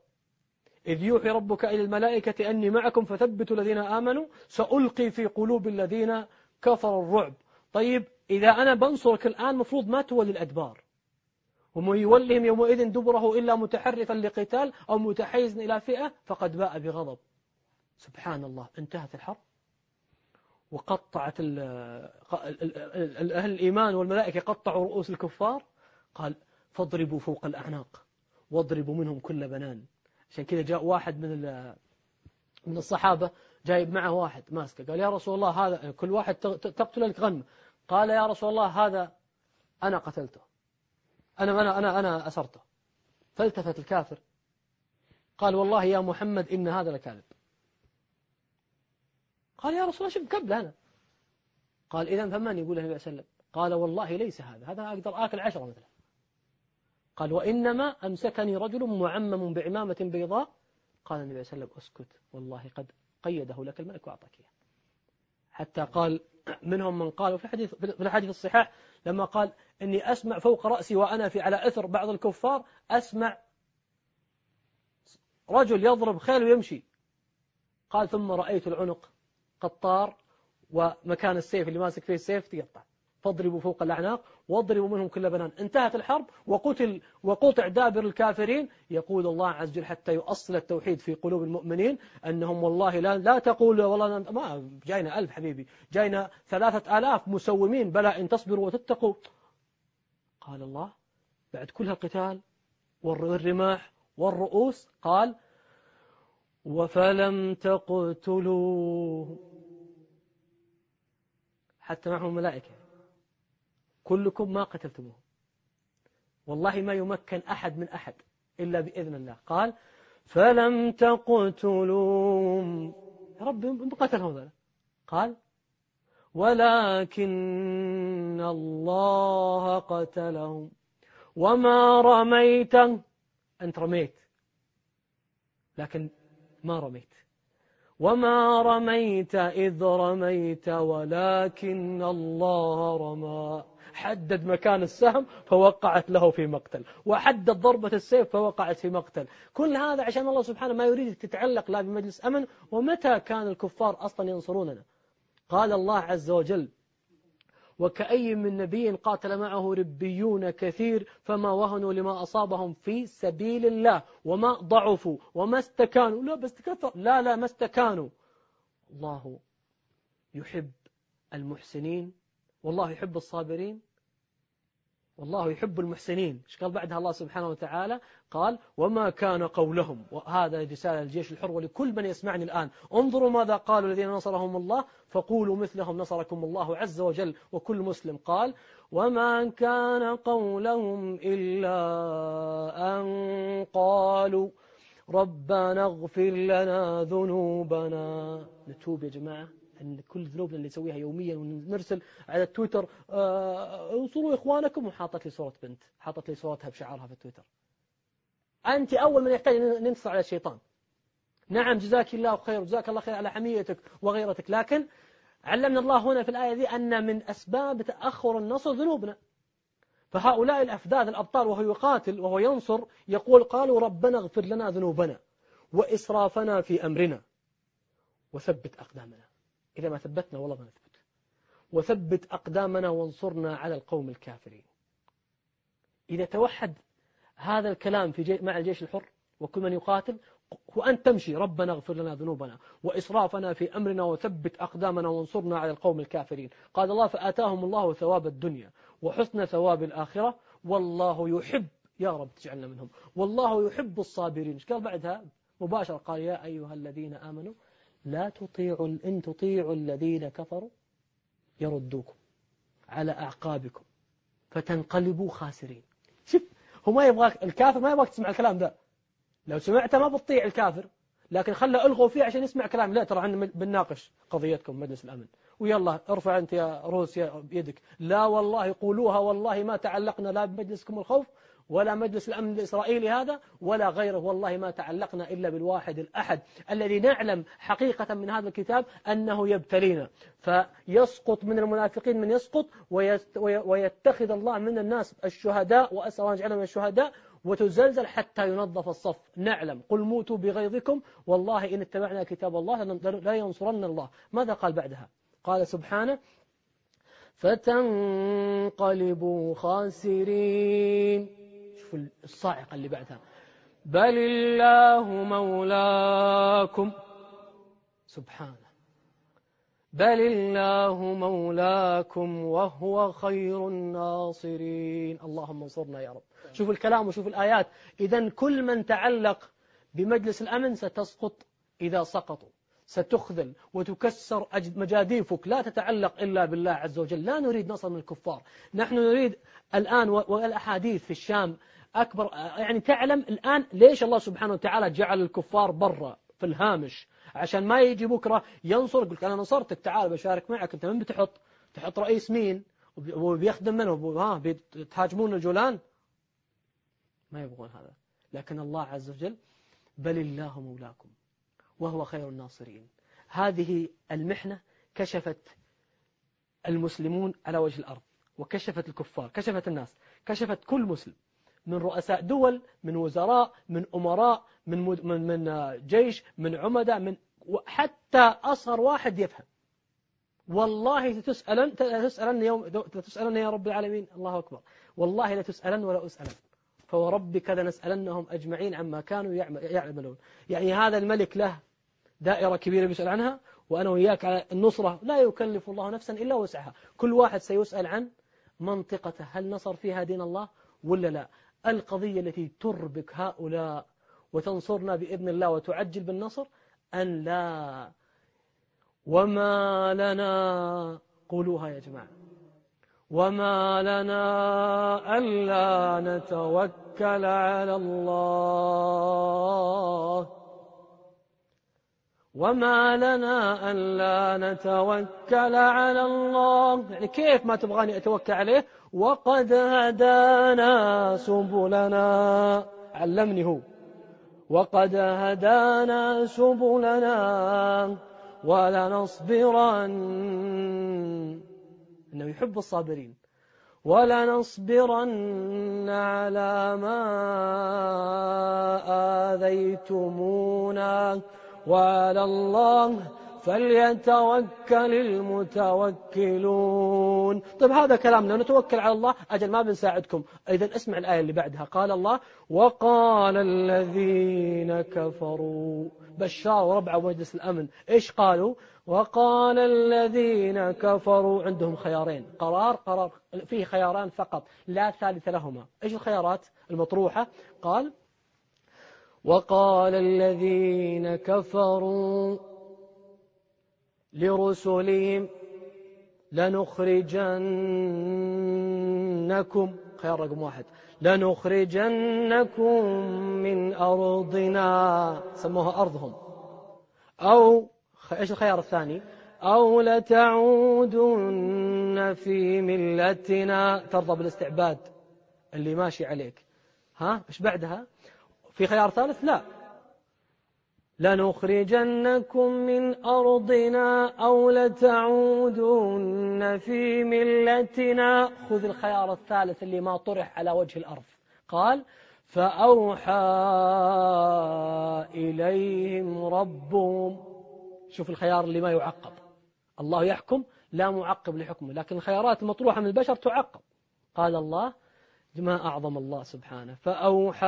إذ يوحي ربك إلى الملائكة أني معكم فثبتوا الذين آمنوا. سألقي في قلوب الذين كفروا الرعب. طيب إذا أنا بنصرك الآن مفروض ما تولي الأدبار. ومن يولهم يومئذ دبره إلا متحرفا لقتال أو متحيزا إلى فئة فقد باء بغضب. سبحان الله. انتهت الحرب. وقطعت أهل الإيمان والملائكة قطعوا رؤوس الكفار. قال فاضربوا فوق الأعناق. واضربوا منهم كل بنان. عشان كذا جاء واحد من من الصحابة جايب معه واحد ماسكه. قال يا رسول الله هذا كل واحد تقتل لك غنم قال يا رسول الله هذا أنا قتلته. أنا أنا أنا أنا أسرته. فالتفت الكافر. قال والله يا محمد إن هذا لكاذب. قال يا رسول الله شوف أنا. قال إذا فمن يقول النبي صلى الله عليه وسلم؟ قال والله ليس هذا. هذا أقدر آكل عشرة مثلا. قال وإنما أمسكني رجل معمم بعمامة بيضاء. قال النبي صلى الله عليه وسلم أسكت. والله قد قيده لك الملك وأعطاك إياه. حتى قال منهم من قال وفي الحديث في الحديث الصحاح لما قال إني أسمع فوق رأسي وأنا في على أثر بعض الكفار أسمع رجل يضرب خيل ويمشي. قال ثم رأيت العنق قد طار ومكان السيف اللي ماسك فيه السيف تقطع. فاضربوا فوق الأعناق واضربوا منهم كل بنان. انتهت الحرب وقتل وقطع دابر الكافرين. يقول الله عز وجل حتى يؤصل التوحيد في قلوب المؤمنين أنهم والله لا, لا تقول والله ما جاينا ألف حبيبي. جاينا ثلاثة آلاف مسومين. بلى إن تصبروا وتتقوا. قال الله بعد كل هالقتال والرماح والرؤوس قال وفلم تقتلوه حتى معهم ملائكة. كلكم ما قتلتموه. والله ما يمكن أحد من أحد إلا بإذن الله. قال فلم تقتلوهم. يا رب قتلهم ذلك قال ولكن الله قتلهم. وما رميت. أنت رميت. لكن ما رميت. وما رميت إذ رميت ولكن الله رمى. حدد مكان السهم فوقعت له في مقتل. وحدد ضربة السيف فوقعت في مقتل. كل هذا عشان الله سبحانه ما يريدك تتعلق لا بمجلس أمن. ومتى كان الكفار أصلا ينصروننا؟ قال الله عز وجل وكأي من نبي قاتل معه ربيون كثير فما وهنوا لما أصابهم في سبيل الله. وما ضعفوا وما استكانوا. لا بس كثر لا لا ما استكانوا. الله يحب المحسنين والله يحب الصابرين والله يحب المحسنين. إيش قال بعدها الله سبحانه وتعالى؟ قال وما كان قولهم. وهذا رسالة الجيش الحر ولكل من يسمعني الآن. انظروا ماذا قالوا الذين نصرهم الله. فقولوا مثلهم نصركم الله عز وجل. وكل مسلم قال وما كان قولهم إلا أن قالوا ربنا اغفر لنا ذنوبنا. نتوب يا جماعة؟ أن كل ذنوبنا اللي نسويها يوميا ونرسل على التويتر آه، انصروا إخوانكم وحاطت لي صورة بنت حاطت لي صورتها بشعارها في التويتر أنت أول من يحتاج أن ننتصر على الشيطان. نعم جزاك الله خير وجزاك الله خير على حميتك وغيرتك لكن علمنا الله هنا في الآية دي أن من أسباب تأخر النصر ذنوبنا. فهؤلاء الأفداد الأبطال وهو يقاتل وهو ينصر يقول قالوا ربنا اغفر لنا ذنوبنا وإسرافنا في أمرنا. وثبت أقدامنا. إذا ما ثبتنا والله ما نثبت. وثبت أقدامنا وانصرنا على القوم الكافرين. إذا توحد هذا الكلام في مع الجيش الحر وكل من يقاتل وأن تمشي ربنا اغفر لنا ذنوبنا وإسرافنا في أمرنا وثبت أقدامنا وانصرنا على القوم الكافرين. قال الله فآتاهم الله ثواب الدنيا وحسن ثواب الآخرة والله يحب يا رب تجعلنا منهم والله يحب الصابرين. قال بعدها؟ مباشرة قال يا أيها الذين آمنوا لا تطيعوا إن تطيعوا الذين كفروا يردوكم على أعقابكم فتنقلبوا خاسرين. شوف هو ما يبغاك الكافر ما يبغاك تسمع الكلام ده لو سمعته ما بتطيع الكافر لكن خلى ألغوا فيه عشان يسمع كلام. لا ترى عندنا بنناقش قضيتكم مجلس الأمن. ويلا ارفع أنت يا روسيا بيدك. لا والله قولوها والله ما تعلقنا لا بمجلسكم الخوف ولا مجلس الأمن الإسرائيلي هذا ولا غيره. والله ما تعلقنا إلا بالواحد الأحد الذي نعلم حقيقة من هذا الكتاب أنه يبتلينا. فيسقط من المنافقين من يسقط ويتخذ الله من الناس الشهداء وأسأل الله من الشهداء وتزلزل حتى ينظف الصف. نعلم. قل موتوا بغيظكم. والله إن اتبعنا كتاب الله لا ينصرن الله. ماذا قال بعدها؟ قال سبحانه فتنقلبوا خاسرين. شوف الصاعقة اللي بعدها بل الله مولاكم. سبحانه. بل الله مولاكم وهو خير الناصرين. اللهم انصرنا يا رب. شوف الكلام وشوف الآيات. إذا كل من تعلق بمجلس الأمن ستسقط إذا سقطوا. ستخذل وتكسر مجاديفك. لا تتعلق إلا بالله عز وجل. لا نريد نصر من الكفار. نحن نريد الآن والأحاديث في الشام. أكبر يعني تعلم الآن ليش الله سبحانه وتعالى جعل الكفار برا في الهامش؟ عشان ما يجي بكرة ينصر يقول أنا نصرتك تعال بشارك معك أنت من بتحط؟ تحط رئيس مين؟ وبيخدم منه ها بتهاجمون الجولان ما يبغون هذا. لكن الله عز وجل بل الله مولاكم وهو خير الناصرين. هذه المحنة كشفت المسلمون على وجه الأرض وكشفت الكفار كشفت الناس كشفت كل مسلم. من رؤساء دول من وزراء من أمراء من من من جيش من عمداء من حتى أصغر واحد يفهم. والله ستسألن تسألن يوم تسألن يا رب العالمين. الله أكبر. والله لتسألن ولا أسألن. فوربك لنسألنهم أجمعين عما كانوا يعملون. يعني هذا الملك له دائرة كبيرة بيسأل عنها وأنا وياك على النصرة. لا يكلف الله نفسا إلا وسعها. كل واحد سيسأل عن منطقته. هل نصر فيها دين الله ولا لا؟ القضية التي تربك هؤلاء وتنصرنا بإذن الله وتعجل بالنصر؟ أن لا. وما لنا قولوها يا جماعة. وما لنا ألا نتوكل على الله. وما لنا ألا نتوكل على الله. يعني كيف ما تبغاني أتوكل عليه؟ وقد هدانا سبلنا. علمني هو. وقد هدانا سبلنا ولنصبرن إنه يحب الصابرين. ولنصبرن على ما آذيتمونا. وعلى الله فليتوكل المتوكلون. طيب هذا كلامنا نتوكل على الله أجل ما بنساعدكم. إذا اسمع الآية اللي بعدها. قال الله وقال الذين كفروا. بشار وربع ومجلس الأمن. إيش قالوا؟ وقال الذين كفروا. عندهم خيارين. قرار قرار فيه خياران فقط لا ثالث لهما. إيش الخيارات المطروحة؟ قال وقال الذين كفروا. لرسلهم لنخرجنكم. خيار رقم واحد. لنخرجنكم من أرضنا. سموها أرضهم. أو إيش الخيار الثاني؟ أو لتعودن في ملتنا. ترضى بالاستعباد اللي ماشي عليك. ها؟ إيش بعدها؟ في خيار ثالث؟ لا. لنخرجنكم من أرضنا أو لتعودن في ملتنا. خذ الخيار الثالث اللي ما طرح على وجه الأرض. قال فأوحى إليهم ربهم. شوف الخيار اللي ما يعقب. الله يحكم لا معقب لحكمه لكن الخيارات المطروحة من البشر تعقب. قال الله ما أعظم الله سبحانه. فأوحى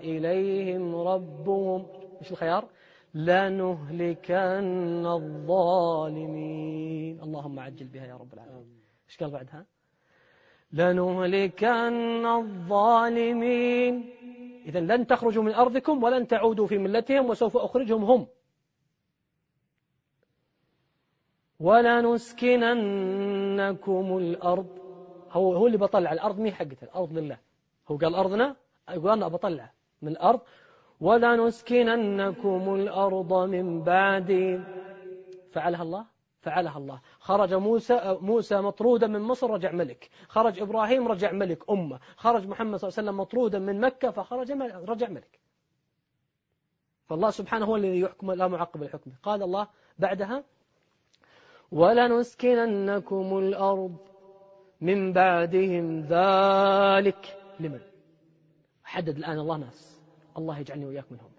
إليهم ربهم. إيش الخيار؟ لنهلكن الظالمين. اللهم عجل بها يا رب العالمين. إيش قال بعدها؟ لنهلكن الظالمين. إذا لن تخرجوا من أرضكم ولن تعودوا في ملتهم وسوف أخرجهم هم. ولنسكننكم الأرض هو هو اللي بطلع الأرض مي حقته الأرض لله. هو قال أرضنا؟ يقول أنا بطلع من الأرض. ولنسكننكم الأرض من بعد. فعلها الله؟ فعلها الله. خرج موسى موسى مطرودا من مصر رجع ملك. خرج إبراهيم رجع ملك أمة. خرج محمد صلى الله عليه وسلم مطرودا من مكة فخرج رجع ملك. فالله سبحانه هو الذي يحكم لا معقب الحكم. قال الله بعدها ولنسكننكم الأرض من بعدهم ذلك لمن؟ حدد الآن الله ناس. الله يجعلني وإياك منهم.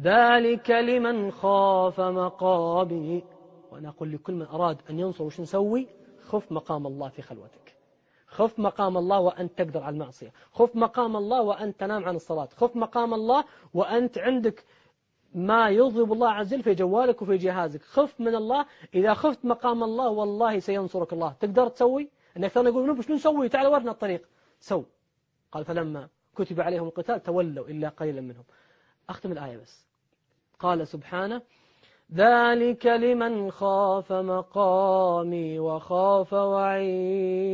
ذلك لمن خاف مقامي. وأنا أقول لكل من أراد أن ينصر وش نسوي؟ خف مقام الله في خلوتك. خف مقام الله وأنت تقدر على المعصية. خف مقام الله وأنت تنام عن الصلاة. خف مقام الله وأنت عندك ما يغضب الله عز وجل في جوالك وفي جهازك. خف من الله. إذا خفت مقام الله والله سينصرك الله. تقدر تسوي؟ أن أكثرنا يقولون وش نسوي تعال ورنا الطريق. سو. قال فلما كتب عليهم القتال تولوا إلا قليلا منهم. أختم الآية بس. قال سبحانه ذلك لمن خاف مقامي وخاف وعيد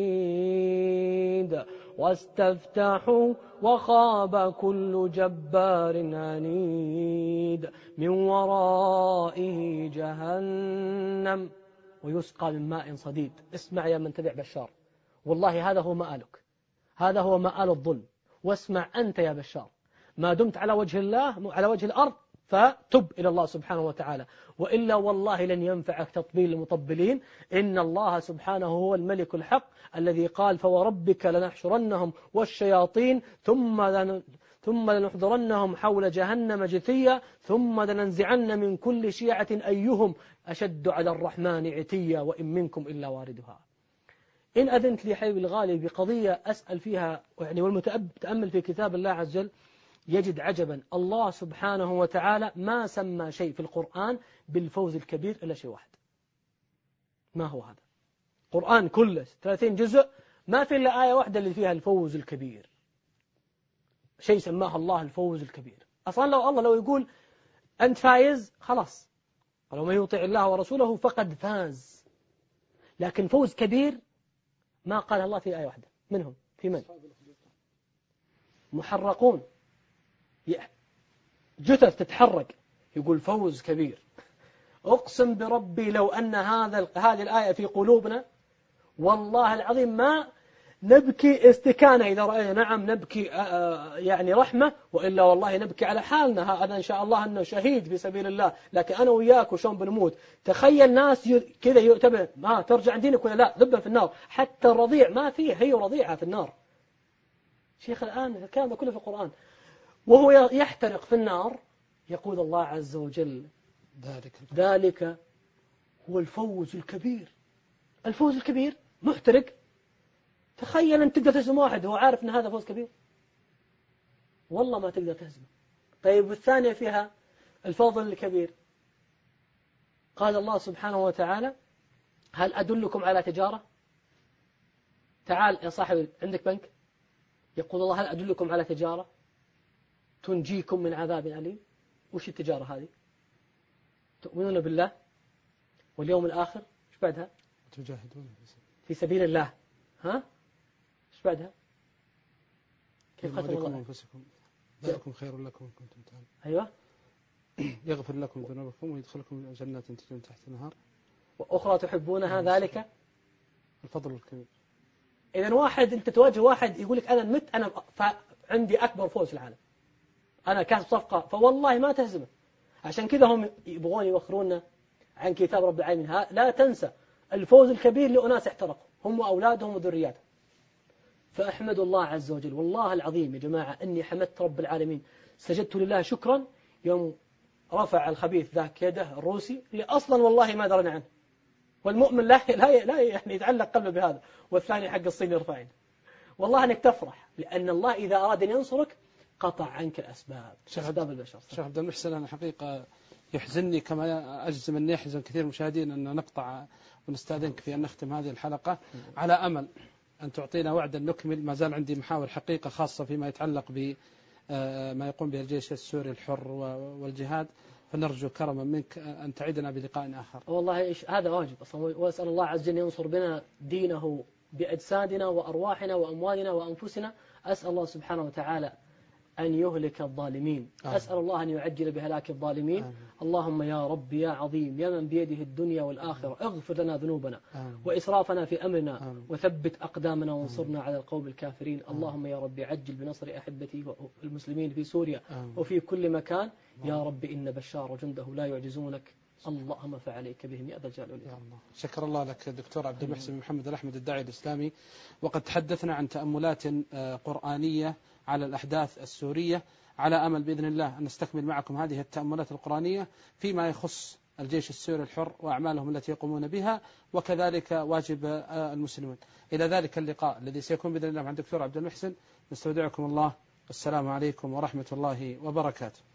واستفتحوا وخاب كل جبار عنيد من ورائه جهنم. ويسقى من ماء صديد. اسمع يا من تبع بشار. والله هذا هو مآلك. هذا هو مآل الظلم. واسمع أنت يا بشار. ما دمت على وجه الله على وجه الأرض فتب إلى الله سبحانه وتعالى. وإلا والله لن ينفعك تطبيل المطبلين. إن الله سبحانه هو الملك الحق الذي قال فوربك لنحشرنهم والشياطين ثم ثم لنحضرنهم حول جهنم جثيا ثم لننزعن من كل شيعة أيهم أشد على الرحمن عتيا وإن منكم إلا واردها. إن أذنت لي حبيبي الغالي بقضية أسأل فيها يعني والمتأمل في كتاب الله عز وجل يجد عجبا. الله سبحانه وتعالى ما سمى شيء في القرآن بالفوز الكبير إلا شيء واحد. ما هو هذا؟ القرآن كله 30 جزء ما في إلا آية واحدة اللي فيها الفوز الكبير. شيء سماه الله الفوز الكبير. أصلا لو الله لو يقول أنت فايز خلاص. ولو من يطيع الله ورسوله فقد فاز. لكن فوز كبير ما قال الله في آية واحدة. منهم؟ في من؟ محرقون. جثث تتحرق يقول فوز كبير. أقسم بربي لو أن هذا هذه الآية في قلوبنا والله العظيم ما نبكي استكانة إذا رأينا. نعم نبكي آه، آه، يعني رحمة وإلا والله نبكي على حالنا. هذا إن شاء الله أنه شهيد في سبيل الله. لكن أنا وياك وشون بنموت تخيل ناس كذا يؤتبر ما ترجع عن دينك ولا لا؟ ذبا في النار. حتى الرضيع ما فيه هي رضيعة في النار. شيخ الآن الكلام كله في القرآن. وهو يحترق في النار. يقول الله عز وجل ذلك ذلك هو الفوز الكبير. الفوز الكبير محترق تخيل أن تقدر تهزم واحد وهو عارف أن هذا فوز كبير؟ والله ما تقدر تهزمه. طيب والثانية فيها الفضل الكبير. قال الله سبحانه وتعالى هل أدلكم على تجارة؟ تعال يا صاحبي عندك بنك؟ يقول الله هل أدلكم على تجارة؟ تنجيكم من عذاب أليم. وش التجارة هذه؟ تؤمنون بالله؟ واليوم الآخر إيش بعدها؟ تجاهدون. في سبيل الله. ها؟ بعدها؟ كيف ختم الله؟ أنفسكم. ذلكم خير لكم إن كنتم تعلمون. أيوة. يغفر لكم ذنوبكم ويدخلكم جنات تجري تحت النهار. وأخرى تحبونها ذلك؟ الفضل الكبير. إذا واحد أنت تواجه واحد يقول لك أنا مت أنا عندي أكبر فوز في العالم. أنا كاسب صفقة فوالله ما تهزمه. عشان كذا هم يبغون يوخرونا عن كتاب رب العالمين. لا تنسى الفوز الكبير لأناس احترقوا. هم وأولادهم وذرياتهم. فأحمد الله عز وجل. والله العظيم يا جماعة أني حمدت رب العالمين. سجدت لله شكرا. يوم رفع الخبيث ذاك يده الروسي اللي أصلا والله ما درنا عنه. والمؤمن لا لا لا يعني يتعلق قلبه بهذا. والثاني حق الصين يرفع والله إنك تفرح لأن الله إذا أراد أن ينصرك قطع عنك الأسباب. أسباب البشر شيخ عبد المحسن أنا حقيقة يحزنني كما أجزم أن يحزن كثير من المشاهدين أن نقطع ونستأذنك في أن نختم هذه الحلقة على أمل أن تعطينا وعدا نكمل. ما زال عندي محاور حقيقة خاصة فيما يتعلق ب آه، يقوم به الجيش السوري الحر والجهاد. فنرجو كرما منك أن تعيدنا بلقاء آخر. والله هذا واجب أصلا. وأسأل الله عز وجل ينصر بنا دينه بأجسادنا وأرواحنا وأموالنا وأنفسنا. أسأل الله سبحانه وتعالى أن يهلك الظالمين. آمين. أسأل الله أن يعجل بهلاك الظالمين. آمين. اللهم يا رب يا عظيم يا من بيده الدنيا والآخرة اغفر لنا ذنوبنا آمين. وإسرافنا في أمرنا آمين. وثبت أقدامنا وانصرنا على القوم الكافرين. آمين. اللهم يا رب عجل بنصر أحبتي والمسلمين في سوريا آمين. وفي كل مكان. يا رب إن بشار وجنده لا يعجزونك. اللهم فعليك بهم يا ذا الجلال والإكرام. شكر الله لك دكتور عبد المحسن محمد الأحمد الداعي الإسلامي. وقد تحدثنا عن تأملات آه، قرآنية على الأحداث السورية على أمل بإذن الله أن نستكمل معكم هذه التأملات القرآنية فيما يخص الجيش السوري الحر وأعمالهم التي يقومون بها وكذلك واجب آه، المسلمين إلى ذلك اللقاء الذي سيكون بإذن الله مع الدكتور عبد المحسن. نستودعكم الله. والسلام عليكم ورحمة الله وبركاته.